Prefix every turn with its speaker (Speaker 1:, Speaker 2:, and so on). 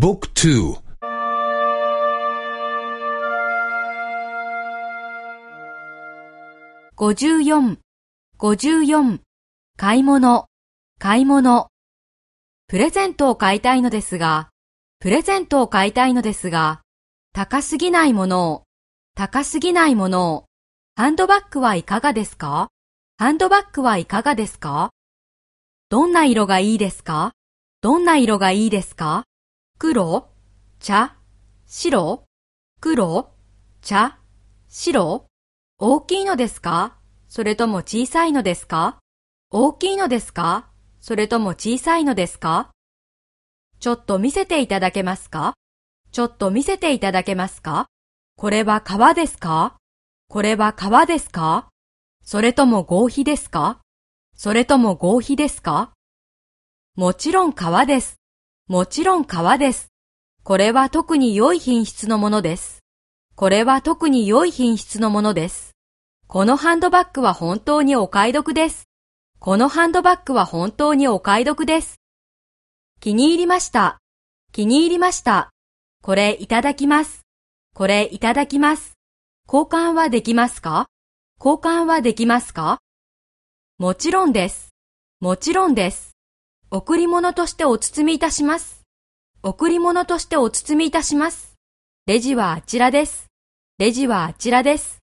Speaker 1: บุ๊กทู
Speaker 2: 54、54、買い物、買い物。プレゼントを買いたいのですが、プレゼントを買いたいのですが、高すぎないものを、高すぎないものを、ハンドバッグはいかがですかハンドバッグはいかがですかどんな色がいいですかどんな色がいいですか 黒茶白。黒茶白。大きいのですか？それとも小さいのですか？大きいのですか？それとも小さいのですか？ちょっと見せていただけますか？ちょっと見せていただけますか？これは革ですか？これは革ですか？それとも合皮ですか？それとも合皮ですか？もちろん革です。もちろん革です。これは特に良い品質のものです。これは特に良い品質のものです。このハンドバッグは本当にお買い得です。このハンドバッグは本当にお買い得です。気に入りました。気に入りました。これいただきます。これいただきます。交換はできますか？交換はできますか？もちろんです。もちろんです。贈り物としてお包みいたします。贈り物としてお包みいたします。レジはあちらです。レジはあちらです。